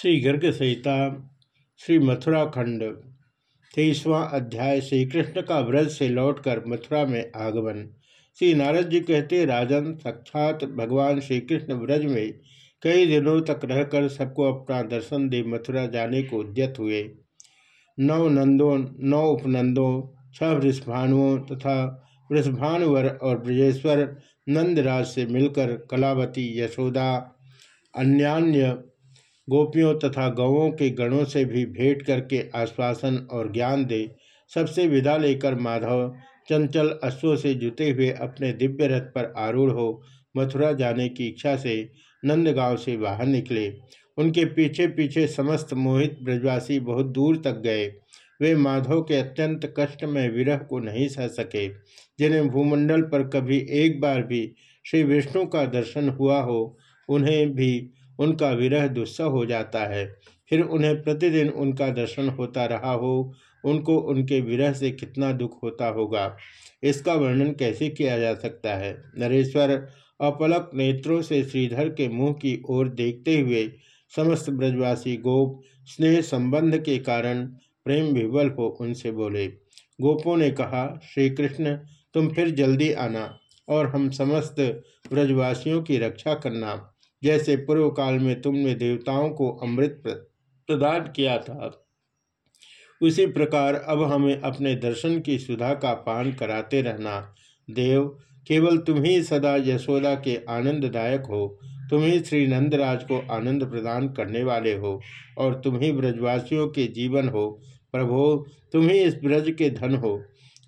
श्री गर्ग संहिता श्री मथुरा खंड तेईसवां अध्याय श्री कृष्ण का व्रज से लौटकर मथुरा में आगमन। श्री नारद जी कहते, राजन, साक्षात भगवान श्री कृष्ण व्रज में कई दिनों तक रहकर सबको अपना दर्शन दे मथुरा जाने को उद्यत हुए। नौ नंदों, नौ उपनंदों, छह वृषभानुओं तथा वृषभानुवर और ब्रजेश्वर नंदराज से मिलकर कलावती यशोदा, अन्यान्य गोपियों तथा गौों के गणों से भी भेंट करके आश्वासन और ज्ञान दे, सबसे विदा लेकर माधव चंचल अश्वों से जुते हुए अपने दिव्य रथ पर आरूढ़ हो मथुरा जाने की इच्छा से नंदगांव से बाहर निकले। उनके पीछे पीछे समस्त मोहित ब्रजवासी बहुत दूर तक गए। वे माधव के अत्यंत कष्ट में विरह को नहीं सह सके, जिन्हें भूमंडल पर कभी एक बार भी श्री विष्णु का दर्शन हुआ हो, उन्हें भी उनका विरह दुस्सह हो जाता है। फिर उन्हें प्रतिदिन उनका दर्शन होता रहा हो। उनको उनके विरह से कितना दुख होता होगा? इसका वर्णन कैसे किया जा सकता है? नरेश्वर अपलक नेत्रों से श्रीधर के मुँह की ओर देखते हुए, समस्त ब्रजवासी गोप, स्नेह संबंध के कारण प्रेम विवल हो उनसे बोले, गोपों ने कहा श्री कृष्ण तुम फिर जल्दी आना और हम समस्त ब्रजवासियों की रक्षा करना। जैसे पूर्व काल में तुमने देवताओं को अमृत प्रदान किया था। उसी प्रकार अब हमें अपने दर्शन की सुधा का पान कराते रहना। देव, केवल तुम ही सदा यशोदा के आनंददायक हो। तुम ही श्री नंदराज को आनंद प्रदान करने वाले हो और तुम ही ब्रजवासियों के जीवन हो। प्रभो, तुम ही इस ब्रज के धन हो।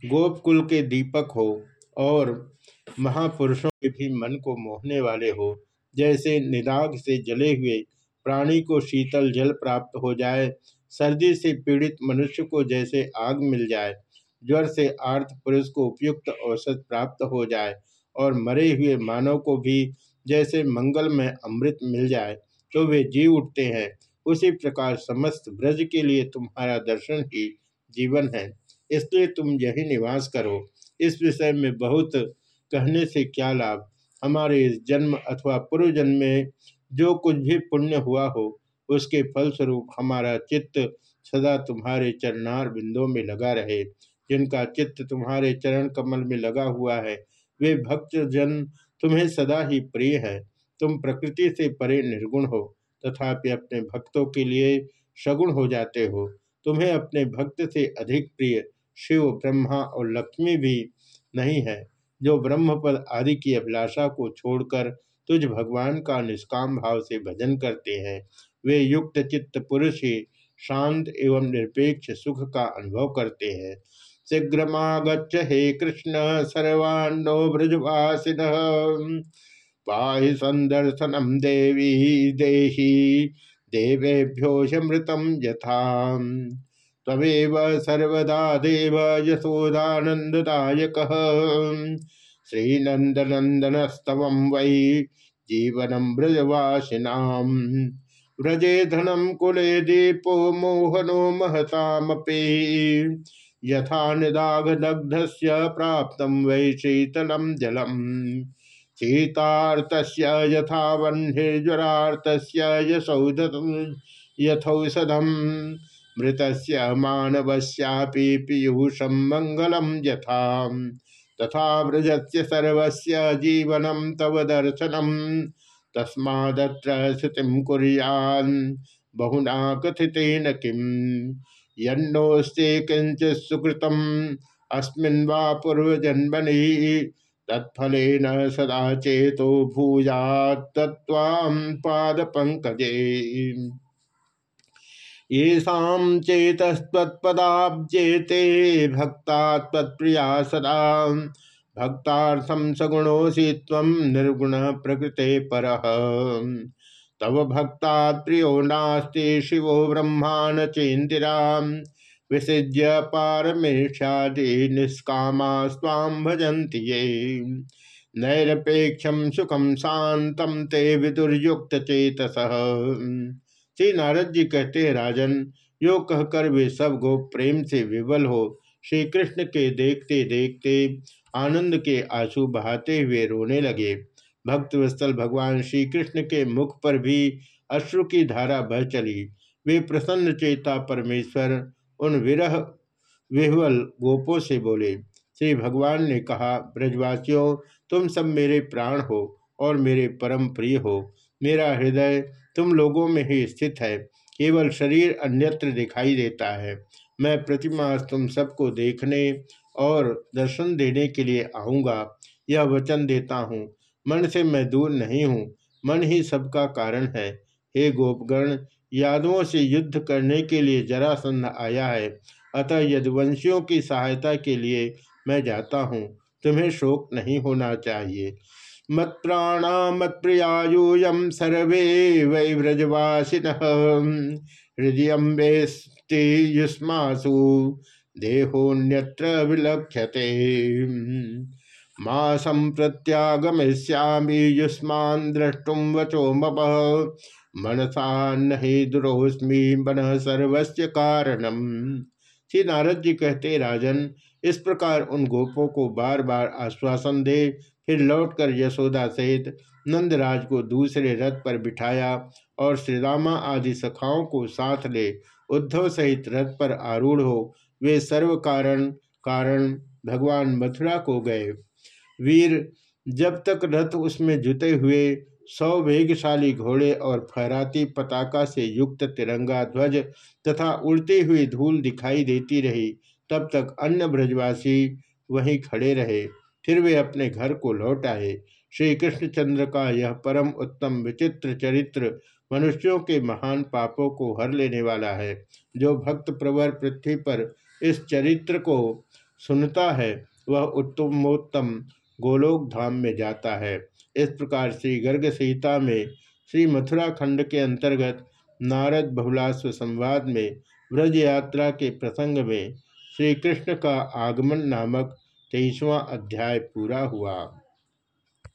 गोपकुल के दीपक हो और महापुरुषों के भी मन को मोहने वाले हो। जैसे निदाग से जले हुए प्राणी को शीतल जल प्राप्त हो जाए, सर्दी से पीड़ित मनुष्य को जैसे आग मिल जाए, ज्वर से आर्थ पुरुष को उपयुक्त औसत प्राप्त हो जाए और मरे हुए मानव को भी जैसे मंगल में अमृत मिल जाए तो वे जी उठते हैं। उसी प्रकार समस्त ब्रज के लिए तुम्हारा दर्शन ही जीवन है। इसलिए तुम यही निवास करो। इस विषय में बहुत कहने से क्या लाभ? हमारे इस जन्म अथवा पूर्व जन्म में जो कुछ भी पुण्य हुआ हो, उसके फलस्वरूप हमारा चित्त सदा तुम्हारे चरणार बिंदों में लगा रहे। जिनका चित्त तुम्हारे चरण कमल में लगा हुआ है, वे भक्त जन तुम्हें सदा ही प्रिय है। तुम प्रकृति से परे निर्गुण हो, तथापि अपने भक्तों के लिए सगुण हो जाते हो। तुम्हें अपने भक्त से अधिक प्रिय शिव, ब्रह्मा और लक्ष्मी भी नहीं है। जो ब्रह्मपद आदि की अभिलाषा को छोड़कर तुझ भगवान का निष्काम भाव से भजन करते हैं, वे युक्त चित्त पुरुष ही शांत एवं निरपेक्ष सुख का अनुभव करते हैं। शीघ्रमागच्छ हे कृष्ण सर्वाण्डो ब्रजवासिन, पाहि संदर्शनम देवी देही देवेभ्योषमृतम यथा। तमेव सर्वदा देव यशोदानंददायक श्रीनंदनंदनस्तव वै जीवनम ब्रजवासिनाम व्रजे धनम कुले दीपो मोहनो महतामपि। यथा निदाघदग्ध प्राप्त वै शीतलम जलम। शीतार्त यथा वह्निर्ज्वरार्त यशौध यथौषधम। मृत मानवस्यापि पीयूषम मंगलम यथा। तथा व्रजस्य सर्वस्य जीवनम तव दर्शनम तस्मादत्र स्थितिम कुरियान, बहुना कथितेन किम? यन्नोस्ते किंचित सुकृतम, अस्मिन् पूर्वजन्मनि। तत्फलेन सदा चेतो भूया तत्वाम पाद पंकजे येषा चेतस्तत्पदाब्जेते भक्ता तत्प्रिया सदा। भक्तार्थम सगुणोसी तम निर्गुण प्रकृते पर। तव भक्ता प्रियो नास्ति शिवो ब्रह्माण चेन्दिरा विसृज्य पारमेशादि निष्कामा स्वाम भजन्ति ये। नैरपेक्षम सुखम शांतम ते विदुर्युक्त चेतस श्री नारद जी कहते हैं, राजन, यो कहकर वे सब गो प्रेम से विवल हो। श्री कृष्ण के देखते देखते आनंद के आँसू बहाते हुए रोने लगे। भक्तवत्सल भगवान श्री कृष्ण के मुख पर भी अश्रु की धारा बह चली। वे प्रसन्न चेता परमेश्वर, उन विरह विह्वल गोपों से बोले, श्री भगवान ने कहा, ब्रजवासियों, तुम सब मेरे प्राण हो और मेरे परम प्रिय हो। मेरा हृदय तुम लोगों में ही स्थित है। केवल शरीर अन्यत्र दिखाई देता है। मैं प्रतिमा तुम सबको देखने और दर्शन देने के लिए आऊँगा। यह वचन देता हूँ। मन से मैं दूर नहीं हूँ। मन ही सबका कारण है। हे गोपगण, यादवों से युद्ध करने के लिए जरासंध आया है। अतः यदुवंशियों की सहायता के लिए मैं जाता हूँ। तुम्हें शोक नहीं होना चाहिए। मत प्राणा मत प्रियायूयम सर्वे वै व्रजवासिन। हृदय वेस्ति युष्मासु देहोन्यत्र विलक्ष्यते। माँ संप्रत्यागमिष्यामी युष्मान द्रष्टुम वचो मप मनसा नहीं दुरोस्मी, मन सर्वस्व कारणम श्री नारद जी कहते, राजन, इस प्रकार उन गोपों को बार बार आश्वासन दे फिर लौटकर यशोदा सहित नंदराज को दूसरे रथ पर बिठाया और श्रीरामा आदि सखाओं को साथ ले, उद्धव सहित रथ पर आरूढ़ हो, वे सर्व कारण कारण भगवान मथुरा को गए। वीर, जब तक रथ उसमें जुते हुए, सौ वेगशाली घोड़े और फहराती पताका से युक्त तिरंगा ध्वज तथा उड़ती हुई धूल दिखाई देती रही, तब तक अन्य ब्रजवासी वहीं खड़े रहे। फिर वे अपने घर को लौट आए। श्री कृष्णचंद्र का यह परम उत्तम विचित्र चरित्र मनुष्यों के महान पापों को हर लेने वाला है, जो भक्त प्रवर पृथ्वी पर इस चरित्र को सुनता है, वह उत्तमोत्तम गोलोक धाम में जाता है। इस प्रकार श्री गर्ग सीता में श्री मथुरा खंड के अंतर्गत नारद बहुलास्व संवाद में व्रज यात्रा के प्रसंग में श्री कृष्ण का आगमन नामक तेईसवां अध्याय पूरा हुआ।